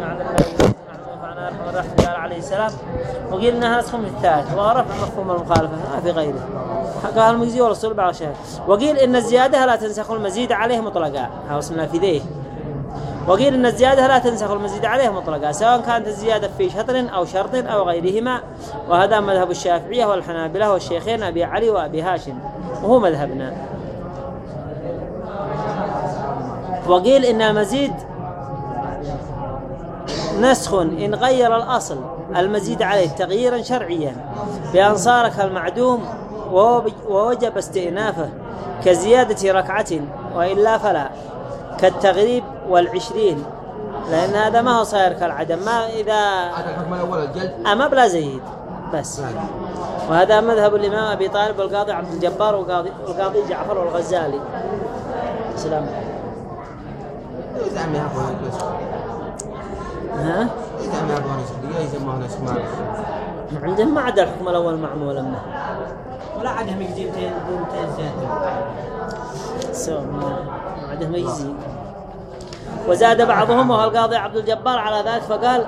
ارحم الراحمين قال عليه السلام. انها نسخ من الثالث. ورفع مفهوم المخالفة. ما في غيره. قال المجزي والرسول بعض شهر وقيل إن الزيادة لا تنسخ المزيد عليه مطلقا. هذا اسم نافذيه وقيل إن الزيادة لا تنسخ المزيد عليه مطلقا. سواء كانت الزيادة في شطر أو شرط أو غيرهما. وهذا مذهب الشافعية والحنابلة والشيخين أبي علي وأبي هاشم. وهو مذهبنا. وقيل إن المزيد نسخ إن غير الأصل. المزيد عليه تغييرا شرعيا. بأن صار كالمعدوم ووجب استئنافه كزيادة ركعة وإلا فلا. كالتغريب والعشرين. لأن هذا ما هو صاير كالعدم. ما إذا هذا الحكم الجلد؟ أما بلا زيد. بس. ثاني وهذا مذهب الإمام أبي طالب والقاضي عبد الجبار والقاضي, والقاضي جعفر والغزالي. سلام ها؟ يزعم يهبون نسخ يسموه نسخ ما عندهم ما عدا الحكم الأول معمول منه ولا عندهم 200 200 زيادة سواء ما عندهم يجزي وزاد بعضهم وهو القاضي عبد الجبار على ذلك فقال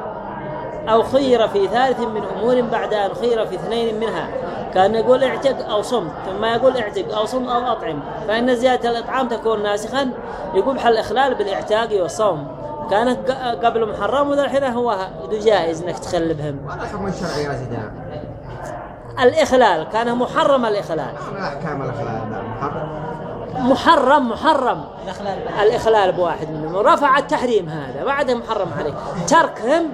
أو خير في ثالث من أمور بعد أن خير في اثنين منها. كان يقول اعتق أو صم. ثم يقول اعتق أو صم أو أطعم. فإن زيادة الإطعام تكون ناسخا يقبح الإخلال بالإعتاق والصوم. كانت ق- قبل محرم وذا الحين هو جائز إنك تخلي بهم وهذا الحكم الشرعي يا سيدنا الإخلال كان محرم الإخلال. ما أحكام الاخلاق محرم. محرم محرم. الأخلاق الإخلال بواحد منهم. ورفع التحريم هذا بعده محرم عليك. تركهم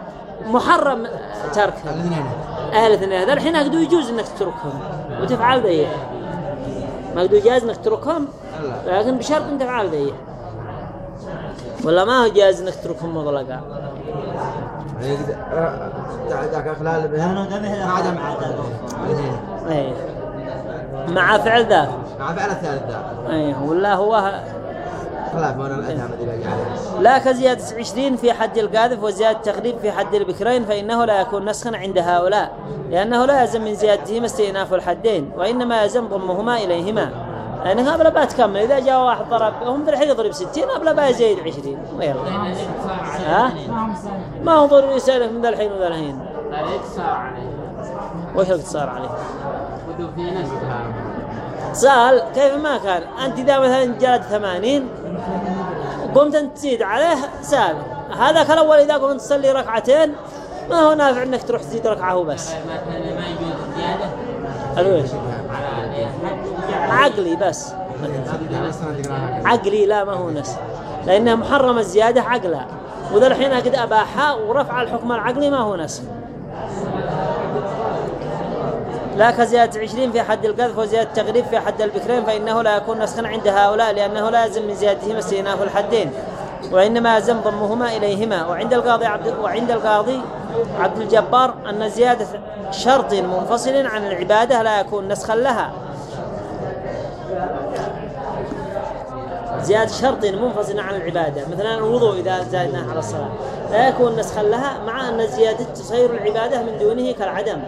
محرم تركهم. الاثنين أهل الاثنين هذا الحين أقدو يجوز إنك تتركهم. وتفعل ذي. ما أقدو جاز إنك تتركهم لا. لكن بشرط أن تفعل ذي. ولا ما هو جاز إنك تتركهم الاثنين أي مع فعل ذاك مع فعل الثالث ذاك أي ولا هو لا كزيادة عشرين في حد القاذف وزيادة تقريب في حد البكرين فإنه لا يكون نسخا عند هؤلاء. لأنه لا يلزم من زيادتهما استئناف الحدين وإنما يلزم ضمهما إليهما. لأن قبل ما تكمل إذا جاء واحد ضرب هم في الحين يضرب ستين قبل ما يزيد عشرين. ويلا. ها؟ ما هو ضروري يسألك من ذا الحين وذا الحين. وش الاقتصار عليه؟ سأل كيف ما كان؟ أنت إذا مثلا جلد ثمانين قمت أنت تزيد عليه سأل. هذاك الأول إذا قمت تصلي ركعتين ما هو نافع أنك تروح تزيد ركعة هو بس مثلا ما يجوز زيادة؟ الويش على عقلي بس. عقلي لا ما هو نس لأنها محرم الزيادة عقلا وذا الحين قد أباحها ورفع الحكم العقلي ما هو نسخ لا كزيادة عشرين في حد القذف وزيادة تغريب في حد البكرين فإنه لا يكون نسخا عند هؤلاء لأنه لا يلزم من زيادتهما استئناف الحدين وإنما يلزم ضمهما إليهما. وعند القاضي عبد وعند القاضي عبد الجبار أن زيادة شرط منفصل عن العبادة لا يكون نسخا لها. زيادة شرط منفصل عن العبادة. مثلا الوضوء إذا زادناه على الصلاة. لا يكون نسخا لها مع أن الزيادة تصير العبادة من دونه كالعدم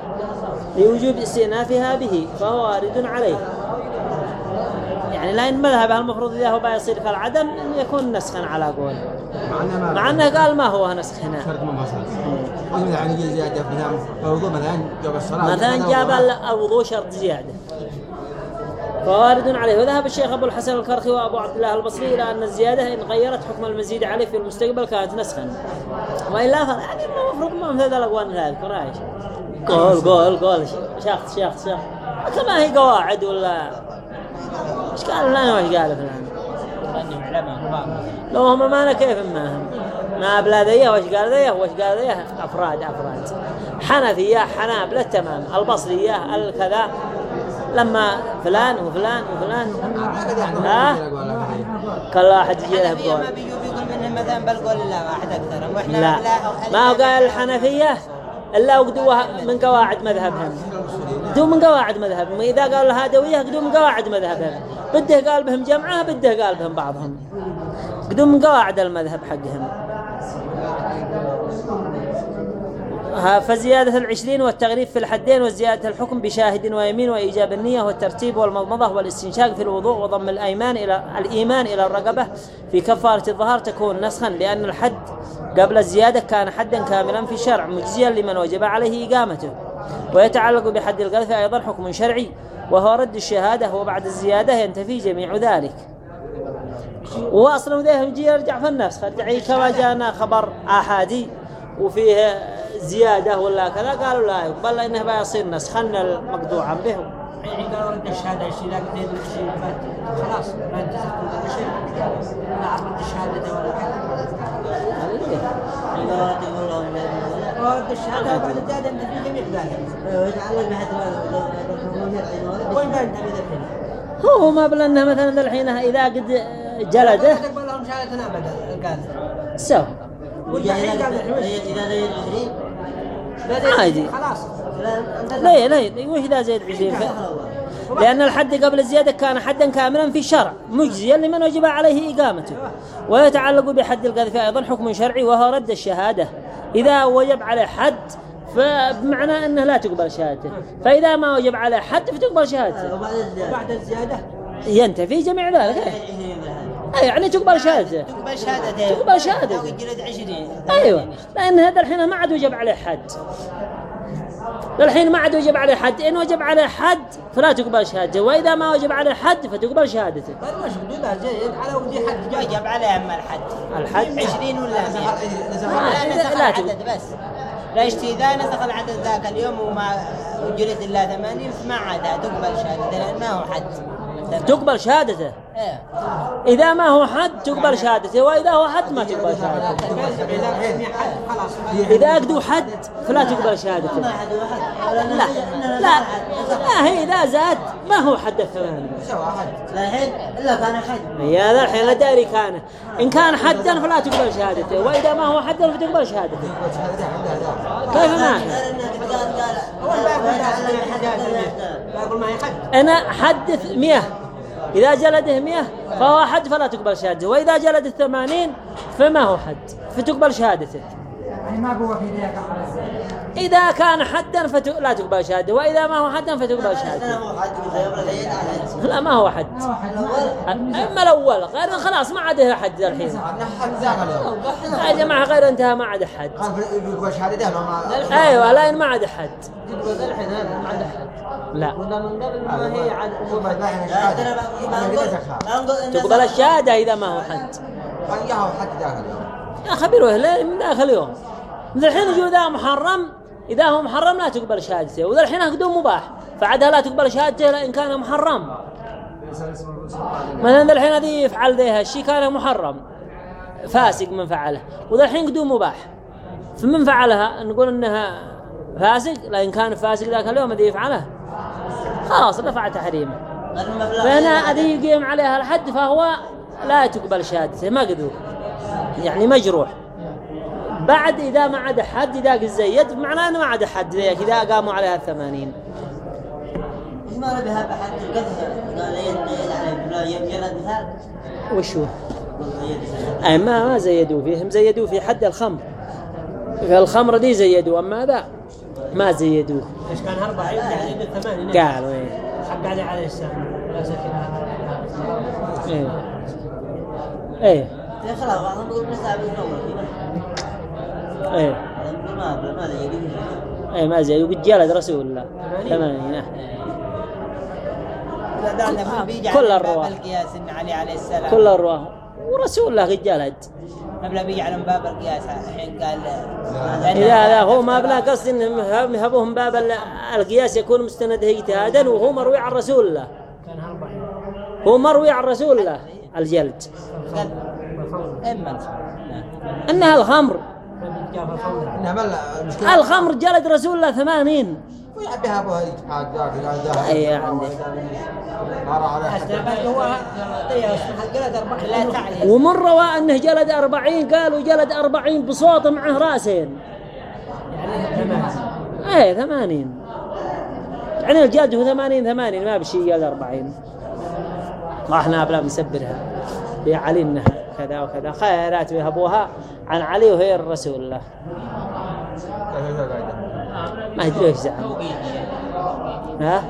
لوجوب استئنافها به فهو وارد عليه. يعني لأن مذهب المفروض إذا هو بيصير كالعدم أن يكون نسخا على قول. مع أنه قال ما هو نسخ هنا. شرط منفصل. مثلا يعني زيادة مثلا الوضوء مثلا جاب الصلاة. مثلا جاب الوضوء شرط زيادة. فوارد عليه. وذهب الشيخ أبو الحسن الكرخي وأبو عبد الله البصري إلى أن الزيادة إن غيرت حكم المزيد عليه في المستقبل كانت نسخا. وإلا فلا يعني المفروض ما مثل الأقوال هذه رايش قول قول قول. شخص شخص شخص. كما هي قواعد ولا؟ إيش قال فلان وإيش قال فلان لو هم ما أنا كيف ما هم؟ ما بلا ذيه وش قال ذيه وش قال ذيه أفراد أفراد. حنفية حنابلة تمام. البصرية الكذا. لما فلان وفلان وفلان. ها؟ كل واحد يجي له بقول. ما بيقول منهم مثلا بالقول لا واحد أكثر. وإحنا لا. ما هو قال الحنفية؟ إلا وقدوها من قواعد مذهبهم. قدوا من قواعد مذهبهم. إذا قال الهادوية قدوا من قواعد مذهبهم. بده قال بهم جمعة بده قال بهم بعضهم. قدوا من قواعد المذهب حقهم. فزيادة العشرين والتغريب في الحدين وزيادة الحكم بشاهد ويمين وإيجاب النية والترتيب والمضمضة والاستنشاق في الوضوء وضم الأيمان إلى الإيمان إلى الرقبة في كفارة الظهر تكون نسخا لأن الحد قبل الزيادة كان حدا كاملا في الشرع مجزيا لمن وجب عليه إقامته. ويتعلق بحد القذف أيضا حكم شرعي وهو رد الشهادة وبعد الزيادة ينتفي جميع ذلك. واصلا ذا يجي يرجع في ارجعي كما جاءنا خبر آحادي وفيه زيادة ولا كذا قالوا لا يقبل إنه بيصير نسخ. خلنا المقطوعا به الحين قالوا رد الشهاده الشيء زين الشيء خلاص ما انتزعت كل شيء لا رد الشهاده ولا بعد الزياده انت في جميع ذلك وين بقى انت الحين؟ هو ما بل انه مثلا الحين إذا قد جلده. تقبل لهم شهادتنا ابدا القاضي سو. عادي. خلاص لا لا وش اذا زيد 20 ف... لأن الحد قبل الزيادة كان حدا كاملا في الشرع مجزيا لمن وجب عليه إقامته. ويتعلق بحد القذف أيضا حكم شرعي وهو رد الشهادة. إذا وجب عليه حد فبمعنى أنه لا تقبل شهادته. فإذا ما وجب عليه حد فتقبل شهادته. بعد الزيادة؟ ينتفي جميع ذلك. أي يعني تقبل شهادته. تقبل شهادته. تقبل شهادته. لو يجلد 20 أيوه. لأن هذا الحين ما عاد وجب عليه حد. الحين ما عاد وجب عليه حد. إن وجب عليه حد فلا تقبل شهادته. وإذا ما وجب عليه حد فتقبل شهادته. طيب مش بدون زين على ودي حد جاي وجب عليه أما الحد. الحد؟ 20 ولا 100 لا، لا العدد بس. لا يشتي اذا نسخ العدد ذاك اليوم وما جلد إلا 80 فما عاد تقبل شهادته لأن ما هو حد. تقبل شهادته. إيه. إذا ما هو حد تقبل شهادته وإذا هو حد ما تقبل شهادته. إذا اقدوا حد فلا تقبل شهادته. لا لا. لا هي إذا زاد ما هو حد الثمانية. الحين إلا كان حد. يا ذا الحين لا داري كان. إن كان حدا فلا تقبل شهادته وإذا ما هو حدا فتقبل شهادته. كيف ما؟ هو الباب يقول ما يحد. أنا حدث مئة. إذا جلده مئة فهو حد فلا تقبل شهادته. وإذا جلد الثمانين فما هو حد؟ فتقبل شهادته. يعني ما في إذا كان حدا فلا تقبل شهادته وإذا ما هو حدا فتقبل شهادته لا ما هو حد. أما الأول غير خلاص ما عاد له حد الحين. يا جماعة غير إنتهى ما عاد حد. شهادته لو ما عاد حد. لا تقبل الشهادة إذا ما هو حد. يا خبيره لا من داخل يوم من الحين يجوا ذا محرم إذا هو محرم لا تقبل شهادته وإذا الحين اخذوه مباح فعدها لا تقبل شهادته إن كان محرم. مثلا الحين هذه يفعل ذا الشيء كان محرم فاسق من فعله وإذا الحين قدوم مباح فمن فعلها؟ نقول إنها فاسق لا ان كان فاسق ذاك اليوم الذي يفعله. خلاص رفع تحريمه. فهنا هذه يقيم عليها الحد فهو لا تقبل شهادته ما قدوه. يعني مجروح. بعد إذا ما عاد حد إذا قد زيد معناه أنه ما عاد حد. إذا قاموا عليها الثمانين. إيش ما بها بحد القذف قال يد عليه يجلد مثال وش هو؟ أي ما ما زيدوا فيهم زيدوا في حد الخمر. الخمر دي زيدوا أما ذا ما زيدوه إيش كان أربعة؟ يعني بالثمانين قالوا إيه حق علي عليه السلام. لا شك إيه. إيه. يا خلاص بعضهم يقول نساء بالنور إيه. ما ما يجي إيه ما زيدوا قد جلد رسول الله ثمانين آه. كل الرواة. باب القياس إن علي عليه السلام. كل الرواه ورسول الله قد جلد قبل بيجي على باب القياس الحين قال لا. لا. هو ما بلا قصد انهم يهبوهم باب ال- القياس يكون مستند اجتهادا وهو مروي عن رسول الله. هو مروي عن رسول الله الجلد. اما إنها الخمر. الخمر. بل المشكلة الخمر جلد رسول الله ثمانين. ويعبيها ابوها يتحاد ذاك لا ذاك أي عندي. ومن روى أنه جلد أربعين قالوا جلد أربعين بصوت معه رأسين. يعني ثمان إيه ثمانين. يعني الجلد هو ثمانين ثمانين ما بشي جلد أربعين. ما إحنا بلا مسبرها بعلي انها كذا وكذا خيرات ويهبوها عن علي وهي الرسول الله ما ادري إيش زعم ها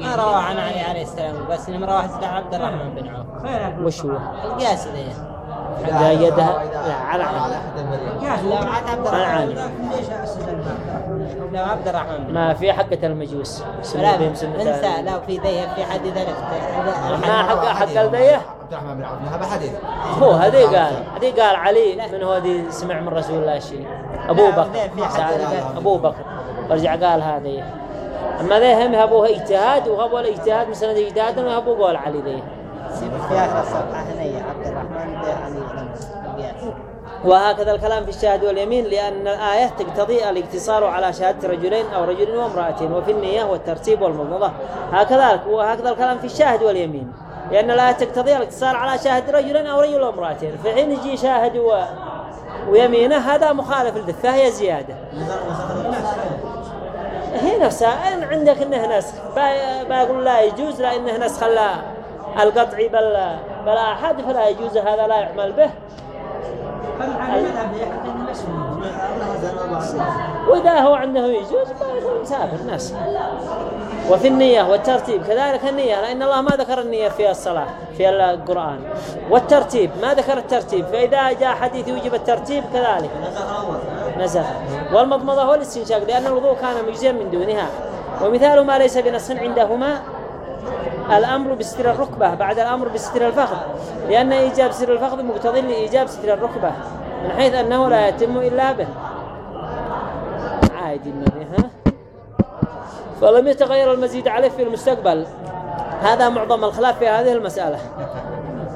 ما روى عن علي عليه السلام بس روى حسن عبد الرحمن بن عوف وش هو القياس ذي حق يدها لا على عين لو عاد عبد الرحمن؟ لو عبد الرحمن ما في حقة المجوس لا انسى. لا في ذي في حد ذلك ما حق حق الديه عبد الرحمن بن عوف هذا حديث. هو هذه قال هذه قال علي من هو ذي سمع من رسول الله شيء. أبو لا، بكر. أبو بكر. ورجع قال هذه. أما ذي هم هبوها اجتهاد وهبوا الاجتهاد من سنة اجتهاد وهبوا قول علي ذي. في اخر الصفحة هنا عبد الرحمن بن علي القياس. وهكذا الكلام في الشاهد واليمين لأن الآية تقتضي الاقتصار على شهادة رجلين أو رجل وامرأتين وفي النية والترتيب والمضمضة. هكذا وهكذا الكلام في الشاهد واليمين. لأن الآية تقتضي الاقتصار على شاهد رجلين أو رجل وامرأتين. في حين يجي شاهد و... ويمينه هذا مخالف للذ فهي زيادة. هي نفسها. إن عندك إنه نسخ بقول لا يجوز لأنه نسخ لا القطعي بل بل أحد فلا يجوز هذا لا يعمل به فالعلم المذهب يحكي أنه مسلم وإذا هو عنده يجوز مسافر ناس. وفي النية والترتيب كذلك النية لأن الله ما ذكر النية في الصلاة في القرآن. والترتيب ما ذكر الترتيب فإذا جاء حديث يوجب الترتيب كذلك. نزل. والمضمضة والاستنشاق لأن الوضوء كان مجزيا من دونها. ومثال ما ليس بنص عندهما الأمر بستر الركبة بعد الأمر بستر الفخذ. لأن إيجاب ستر الفخذ مقتضي لإيجاب ستر الركبة من حيث أنه لا يتم إلا به. عادي النبي ها؟ فلم يتغير المزيد عليه في المستقبل. هذا معظم الخلاف في هذه المسألة.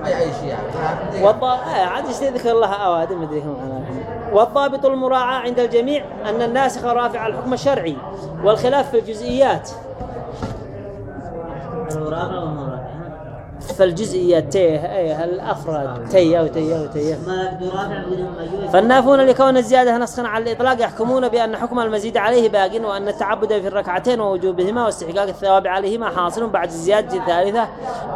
أي أي شيء يعني والض... آه عاد يذكر لها أواد؟ ما أدري هم والضابط المراعاة عند الجميع أن الناسخ رافع الحكم الشرعي والخلاف في الجزئيات. المرافع والمرافع فالجزئيات تيه إيه الافراد تية وتية وتية. فالنافون لكون الزيادة نسخا على الإطلاق يحكمون بأن حكم المزيد عليه باق وأن التعبد في الركعتين ووجوبهما واستحقاق الثواب عليهما حاصل بعد الزيادة الثالثة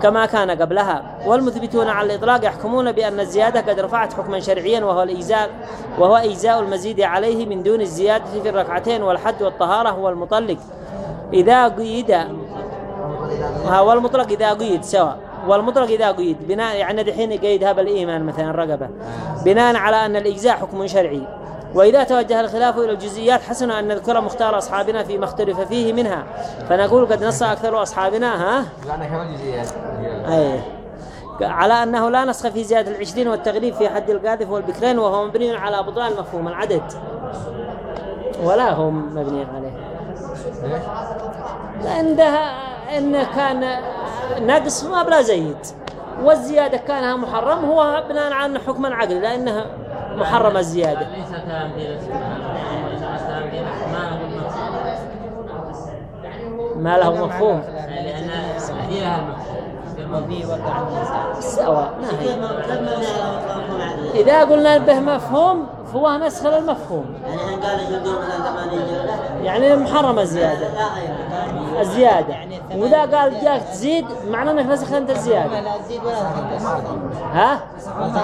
كما كان قبلها. والمثبتون على الإطلاق يحكمون بأن الزيادة قد رفعت حكما شرعيا وهو الإجزاء وهو إجزاء المزيد عليه من دون الزيادة في الركعتين والحد والطهارة هو المطلق. إذا قيد والمطلق إذا قيد سواء. والمطلق إذا قيد بناء يعني دحين يقيدها بالإيمان مثلا الرقبة بناء على أن الإجزاء حكم شرعي. وإذا توجه الخلاف إلى الجزئيات حسن أن نذكر مختار أصحابنا فيما اختلف فيه منها. فنقول قد نص أكثر أصحابنا ها؟ أي. على أنه لا نسخ في زيادة العشرين والتغليب في حد القاذف والبكرين وهو مبني على بطلان مفهوم العدد. ولا هو مبني عليه. ليش؟ لأن ده إنه كان نقص ما بلا زيد والزيادة كانها محرم هو بناء على حكم العقل لأنها محرم الزيادة. ليس كلام في الاستثناء وإنما كلام في ما له مفهوم. سواء؟ إذا قلنا به مفهوم فهو نسخ للمفهوم يعني قال يجوزون مثلا ثمانية جلدة يعني محرم الزيادة. لا غير الزيادة. وإذا قال جاك تزيد معناه أنك نسخ أنت الزيادة. لا تزيد ولا تنقص ها؟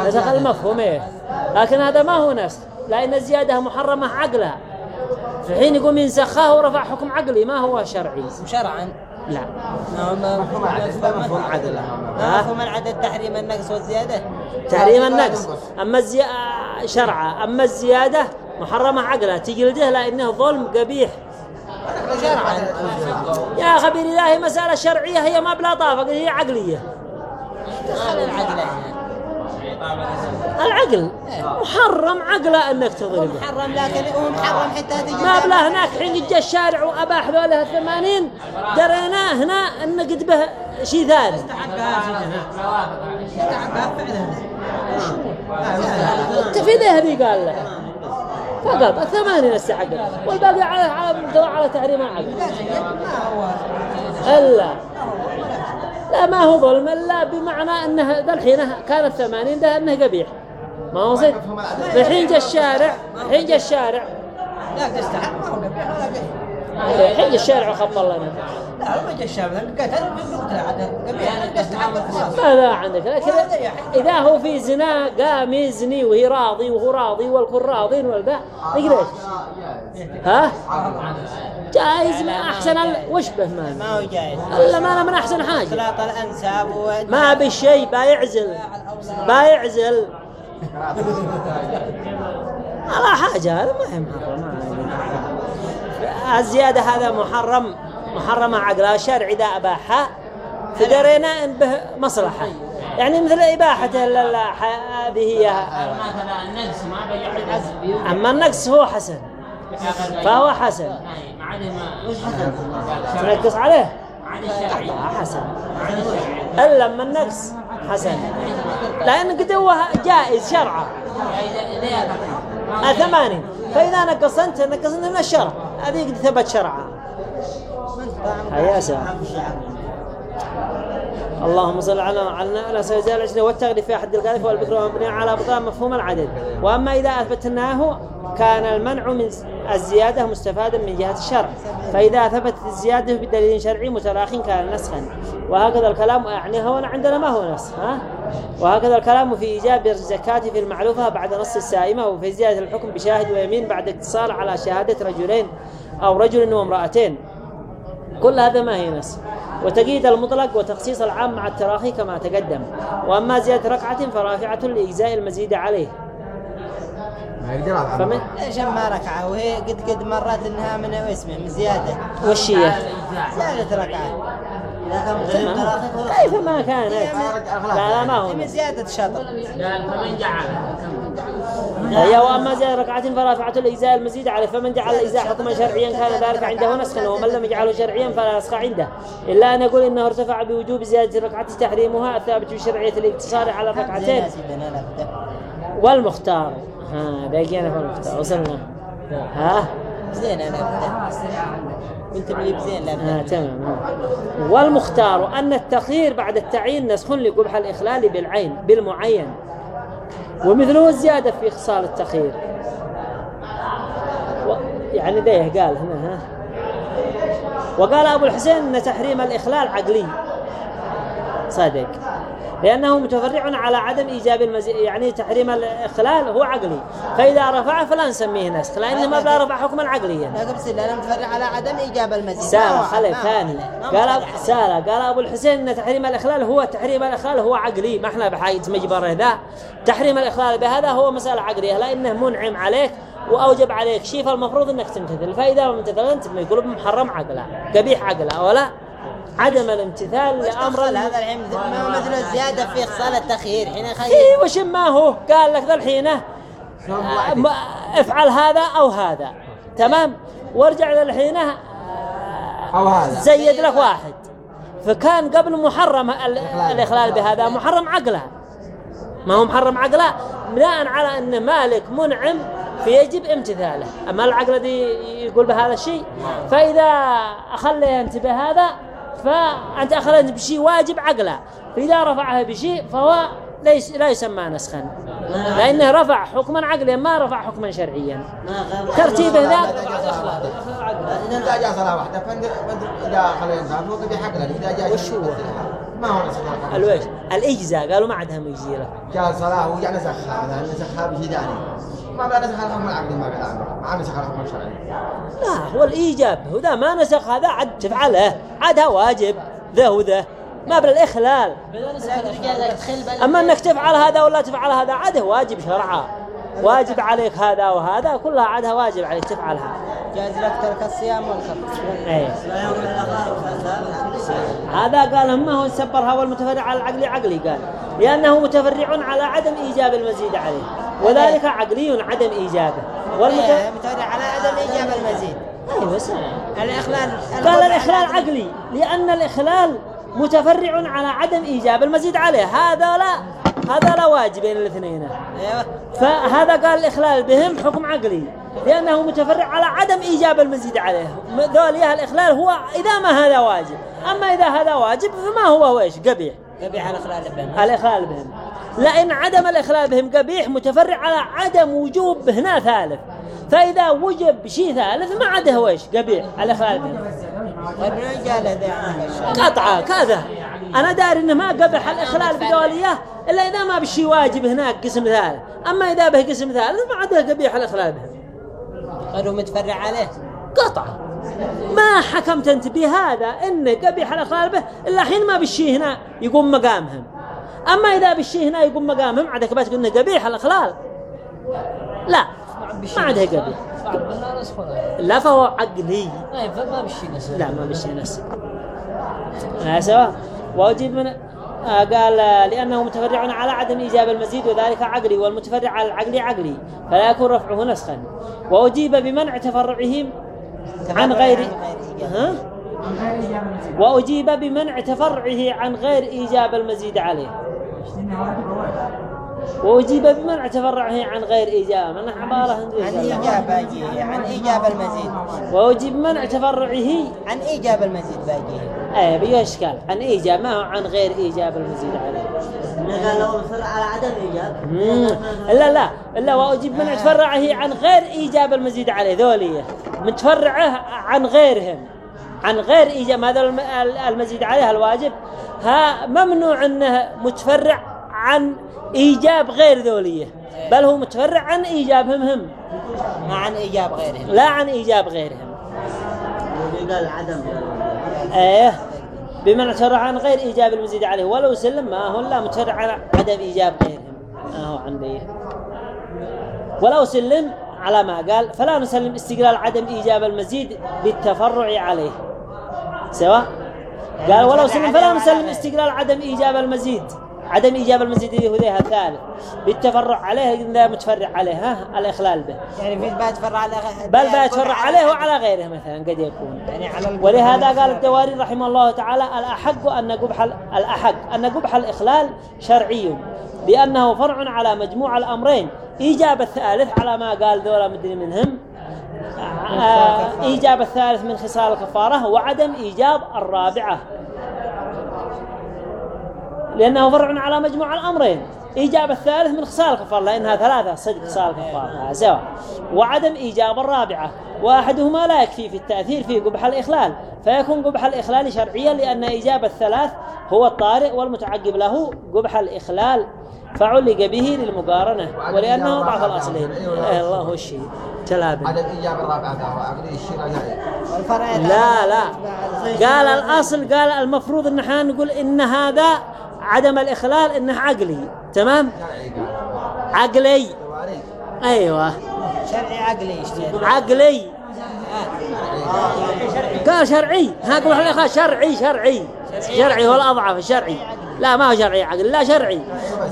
نسخ المفهوم إيه. لكن هذا ما هو نسخ. لأن الزيادة محرمة عقلها. في حين يقوم ينسخها ورفع حكم عقلي ما هو شرعي. شرعا. لا. مفهوم عدل. مفهوم عدل. مفهوم العدد تحريم النقص والزيادة. تحريم النقص. أما الزي... شرعا أما الزيادة محرمة عقلها. تجلده لأنه ظلم قبيح. شرعا يا خبير الله مسألة شرعية هي ما بلا طافة هي عقلية. دخل العقل. محرم عقله إنك تضربه. محرم لكن هو محرم حتى تجي ما بلا هناك حين جاء الشارع وأباح ذولا الثمانين دريناه هنا ان قد به شيء ثاني في ذهبي قال له. فقط الثمانين استحق والباقي على على على تحريم العقل. إلا. لا ما هو ظلم إلا بمعنى ذا الحين كان الثمانين ده انه قبيح. ما هو صدق الحين جاء الشارع الحين جاء الشارع. لا تستحق ما هو قبيح ولا قبيح. جاء الشارع وخط لنا لا ما جاء الشاب قتل قتل عاد قبيح تستحق القصاص ماذا عندك. لكن إذا هو في زنا قام يزني وهي راضي وهو راضي والكل راضين والذا نقول إيش؟ ها؟ جائز من أحسن ال... وش به ما ما هو جائز إلا ما أنا من أحسن حاجة. اختلاط الأنساب و ما بالشيء بايعزل. بايعزل. على حاجة هذا ما ما الزيادة هذا محرم محرمة عقلها الشرع إذا أباحها فدرينا إن به مصلحة. يعني مثل إباحة هذه هي. أما النقص هو حسن. فهو حسن؟ تنقص عليه. حسن. إلا لما النقص حسن. لأن قدوه جائز إذا آه، ثمانين. فإذا نقصت أنت نقصت من الشرع. هذه قد ثبت شرعا. هيا سلام. اللهم صل على على على سيدنا العشرين والتغليف في أحد القذف والبكر والمبني على بطلان مفهوم العدد وأما إذا أثبتناه كان المنع من الزيادة مستفادا من جهة الشرع. فإذا ثبتت الزيادة بدليل شرعي متراخ كان نسخا. وهكذا الكلام يعني هو عندنا ما هو نسخ ها؟ وهكذا الكلام في إيجاب الزكاة في المعلوفة بعد نص السائمة وفي زيادة الحكم بشاهد ويمين بعد اتصال على شهادة رجلين أو رجل وامرأتين. كل هذا ما هي نسخ وتقييد المطلق وتخصيص العام مع التراخي كما تقدم. وأما زيادة ركعة فرافعة لإجزاء المزيد عليه. ما يقدر على فمن ليش ما ركعة؟ وهي قد قد مرت إنها من اسمه من زيادة. وش هي؟ زيادة ركعة. كان؟ كيف ما كانت لا لا ما هو. من. زيادة شطر؟ قال فمن جعل؟ هي وأما زيادة ركعة فرافعة الإجزاء المزيد عليه فمن جعل الإجزاء حكما شرعيا كان ذلك عنده نسخا ومن لم يجعله شرعيا فلا نسخ عنده. إلا أن يقول إنه ارتفع بوجوب زيادة الركعة تحريمها الثابت بشرعية الاقتصار على الركعتين. والمختار. ها بقينا في المختار. وصلنا. ها؟ زين أنا أبدأ. قلت بلي بزين لا آه. تمام. والمختار أن التخيير بعد التعيين نسخ لقبح الإخلال بالعين بالمعين. ومثله الزيادة في خصال التخيير. و... يعني ذيه قال هنا ها؟ وقال أبو الحسين أن تحريم الإخلال عقلي. صادق. لأنه متفرع على عدم إيجاب المزيد يعني تحريم الإخلال هو عقلي. فإذا رفعه فلا نسميه نسخ لأنه ما بلا رفع حكما عقليا لا سيدنا أنا متفرع على عدم إيجاب المزيد. سالة خلي ثاني. قال. سالة قال أبو الحسين أن تحريم الإخلال هو تحريم الإخلال هو عقلي. ما إحنا بحاجة مجبر ذا تحريم الإخلال بهذا هو مسألة عقلية لأنه منعم عليك وأوجب عليك. شيء فالمفروض أنك تمتثل. فإذا ما يقول محرم عقله قبيح عقله ولا عدم الامتثال دخل هذا الحين؟ ما هو مثل الزيادة في خصال التخيير حين يخير إيه وش ما هو؟ قال لك ذا الحين آه، افعل هذا أو هذا. تمام؟ وارجع ذا الحين آه، أو هذا. زيد لك واحد. فكان قبل محرم ال- الإخلال. بهذا محرم عقله. ما هو محرم عقله؟ بناء على أن مالك منعم فيجب امتثاله. أما العقل دي يقول بهذا الشيء فإذا أخلي أنت بهذا فأنت أخلت بشيء واجب عقله فإذا رفعه بشيء فهو ليس لا يسمى نسخا. لأنه رفع حكما عقليا ما رفع حكما شرعيا. ما غير ترتيبه ذا إذا جاء صلاة واحدة فند فند- إذا خلينا نصلي هو قبل حق إذا جاء وش هو؟ ما هو نسخ الإجزاء قالوا ما عندها مجزية له جاء صلاة وجاء نسخها نسخها بشيء ثاني. ما بقى نسخ الحكم العقدي ما عنه ما نسخ الحكم الشرعي لا هو الإيجاب. هو ذا ما نسخ هذا عد تفعله. عادها واجب. ذا وذا ما بالإخلال أما أنك تفعل هذا ولا تفعل هذا عاده واجب شرعا. واجب عليك هذا وهذا كلها عادها واجب عليك تفعلها. جاز لك ترك الصيام والخمس أي هذا قال ما هو سبرها والمتفرع على العقل عقلي قال. لأنه متفرع على عدم إيجاب المزيد عليه. وذلك عقلي عدم إيجابه. والمت... إيه، على عدم إيجاب المزيد. أيوة سلام. الاخلال قال الإخلال عقلي لأن الإخلال متفرع على عدم إيجاب المزيد عليه. هذا لا هذا لا واجب بين الاثنين. أيوه. فهذا قال الإخلال بهم حكم عقلي لأنه متفرع على عدم إيجاب المزيد عليه. ذوليها الإخلال هو إذا ما هذا واجب. أما إذا هذا واجب فما هو ويش قبيح. قبيح الإخلال بينهم الإخلال بهم. لأن عدم الإخلال بهم قبيح متفرع على عدم وجوب هنا ثالث. فإذا وجب شيء ثالث ما عده ويش قبيح. الإخلال بهم؟ قطعة كذا. أنا داري إنه ما قبح الإخلال بدولية إلا إذا ما بشي واجب هناك قسم ثالث. أما إذا به قسم ثالث ما عده قبيح الإخلال بهم. قالوا متفرع عليه. قطعة. ما حكمت أنت بهذا إن قبيح الإخلال به إلا حين ما بشي هنا يقوم مقامهم. أما إذا بالشيء هنا يقوم مقامهم عندك بس قلنا قبيح الإخلال. لا ما عندها قبيح. لا فهو عقلي. ما ما بالشيء نفسه لا ما بالشيء نفسه آه سواء وأجيب من آه قال لأنه متفرع على عدم إيجاب المزيد وذلك عقلي والمتفرع على العقل عقلي فلا يكون رفعه نسخا. وأجيب بمنع تفرعهم عن غير ها؟ وأجيب بمنع تفرعه عن غير إيجاب المزيد عليه. واجب وأجيب بمنع تفرعه عن غير إيجاب من عبارة عن. إيجاب باجيه عن إيجاب المزيد. وأجيب منع تفرعه عن إيجاب المزيد باجيه إيه بيو إشكال. عن ايجاب ما هو عن غير ايجاب المزيد عليه. على عدم إيجاب مم. لا لا الا وأجيب من تفرعه عن غير ايجاب المزيد عليه. ذوليه متفرعة عن غيرهم. عن غير إيجاب هذا الم- المزيد عليه الواجب ها ممنوع أنه متفرع عن إيجاب غير ذولية بل هو متفرع عن إيجابهم هم ما عن إيجاب غيرهم. لا عن إيجاب غيرهم. قال عدم إيه بمعنى تفرع عن غير إيجاب المزيد عليه ولو سلم ما هو الا متفرع عن عدم إيجاب غيرهم. ما هو عن بيه ولو سلم على ما قال فلا نسلم استقلال عدم إيجاب المزيد بالتفرع عليه. سواء قال ولو سلم فلا نسلم استقلال عدم إيجاب المزيد. عدم إيجاب المزيد اللي هو ذيها الثالث. بالتفرع عليه إذا متفرع عليه ها؟ الاخلال به. يعني في بات فرع على بل بيتفرع عليه وعلى غيره مثلا قد يكون. يعني على ولهذا. قال الدواري رحمه الله تعالى الأحق أن قبح الأحق أن قبح الإخلال شرعي لأنه فرع على مجموع الأمرين. إيجاب الثالث على ما قال ذولا مدري منهم. إيجاب الثالث من خصال الكفارة وعدم إيجاب الرابعة. لأنه فرع على مجموع الأمرين. إيجاب الثالث من خصال الكفار لأنها ثلاثة صدق خصال الكفار. سواء وعدم إيجاب الرابعة. وأحدهما لا يكفي في التأثير في قبح الإخلال. فيكون قبح الإخلال شرعيا لأن إيجاب الثلاث هو الطارئ والمتعقب له قبح الإخلال. فعلق به للمقارنة. ولأنه ضعف الأصلين. إيه الله هو الشيء تلابن عدم إيجاب الرابعة يعني. لا لا. قال الأصل قال المفروض إحنا نقول إن هذا عدم الإخلال إنه عقلي تمام؟ شرعي عقلي. أيوة. شرعي عقلي عقلي. قال شرعي. ها قبح الإخلال شرعي شرعي. شرعي. هو الأضعف الشرعي لا ما هو شرعي عقلي لا شرعي.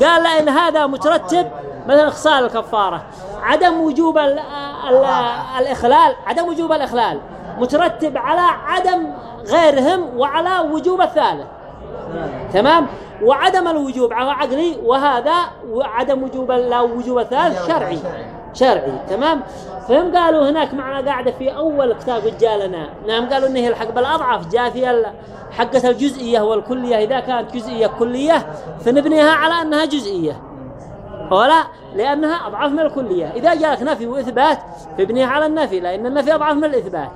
قال لأن هذا مترتب مثلا خصال الكفارة. عدم وجوب ال ال الإخلال عدم وجوب الإخلال مترتب على عدم غيرهم وعلى وجوب الثالث. تمام؟ وعدم الوجوب على عقلي وهذا عدم وجوب لا وجوب الثالث شرعي. شرعي. تمام؟ فهم قالوا هناك معنا قاعدة في أول كتاب رجالنا نعم قالوا إنه الحق بالأضعف جاء في حقة الجزئية والكلية. إذا كانت جزئية كلية فنبنيها على أنها جزئية. ولا؟ لأنها أضعف من الكلية. إذا جاءك نفي وإثبات فابنيها على النفي لأن النفي أضعف من الإثبات.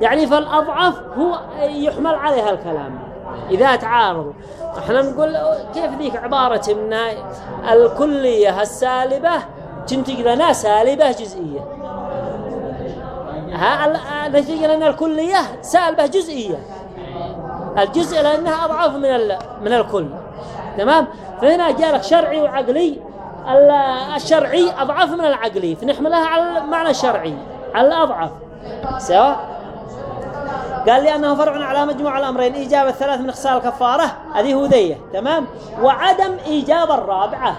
يعني فالأضعف هو يحمل عليها الكلام. إذا تعارضوا إحنا نقول كيف ذيك عبارة من الكلية السالبة تنتج لنا سالبة جزئية. ها نتيجة لنا الكلية سالبة جزئية. الجزء لأنها أضعف من من الكل. تمام؟ فهنا جاء لك شرعي وعقلي. ال- الشرعي أضعف من العقلي. فنحملها على المعنى الشرعي على الأضعف سواء؟ قال لي أنه فرع على مجموع الأمرين إيجاب الثلاث من خصال الكفارة. هذه هو ذيه تمام؟ وعدم إيجاب الرابعة.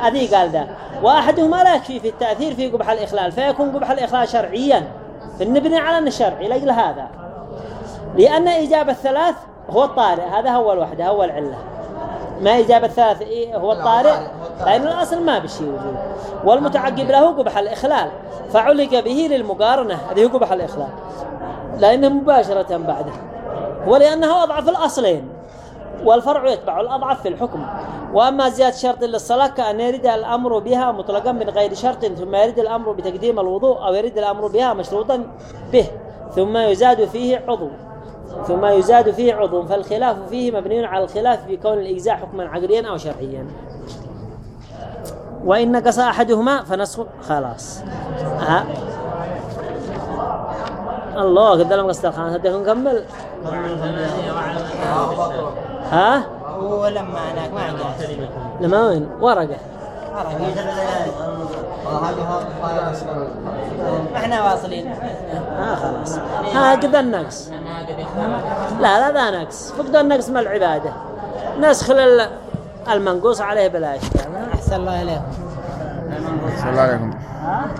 هذه قال ذا وأحدهما لا يكفي في التأثير في قبح الإخلال فيكون قبح الإخلال شرعيا. فنبني على أن الشرعي لأجل هذا. لأن إيجاب الثلاث هو الطارئ. هذا هو الوحدة هو العلة. ما إجابة الثالث إيه؟ هو الطارئ. لأن الأصل ما بشي وجود. والمتعقب له قبح الإخلال. فعلق به للمقارنة. هذه قبح الإخلال. لأنه مباشرة بعده. ولأنه أضعف الأصلين. والفرع يتبع الأضعف في الحكم. وأما زيادة شرط للصلاة كأن يرد الأمر بها مطلقا من غير شرط ثم يرد الأمر بتقديم الوضوء أو يرد الأمر بها مشروطا به. ثم يزاد فيه عضو. ثم يزاد فيه عضو. فالخلاف فيه مبني على الخلاف في كون الإجزاء حكما عقليا أو شرعيا. وإن نقص أحدهما فنسخ خلاص. ها الله قد لم قصد الخامس هديكم نكمل ها؟ ولما هناك ما جاز لما وين؟ ورقة. ما إحنا واصلين. آه خلاص. ها قد النقص لا لا ذا نقص. فقد النقص من العبادة. نسخ لل- المنقوص عليه بلا إشكال. أحسن الله إليكم. صلى الله عليكم